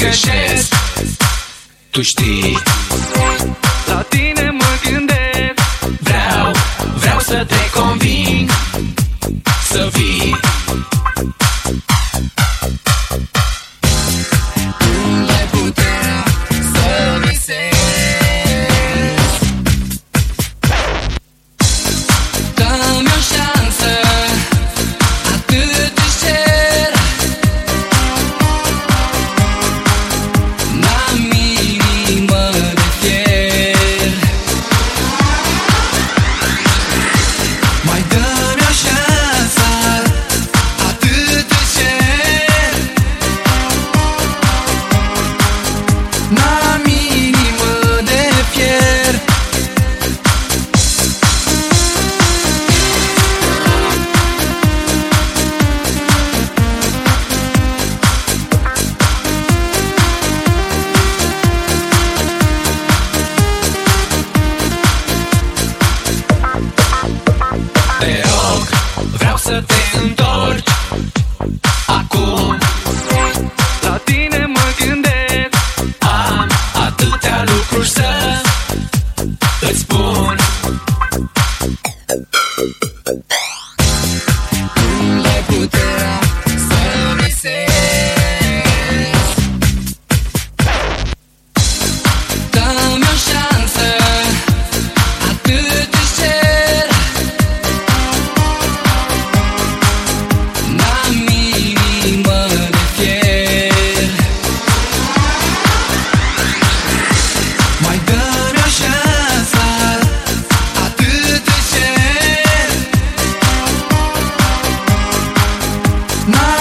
cășesc Tu știi. La tine mă gândesc. Vreau, vreau să te conving Să vii. Te rog, vreau să te întorci Acum. La tine My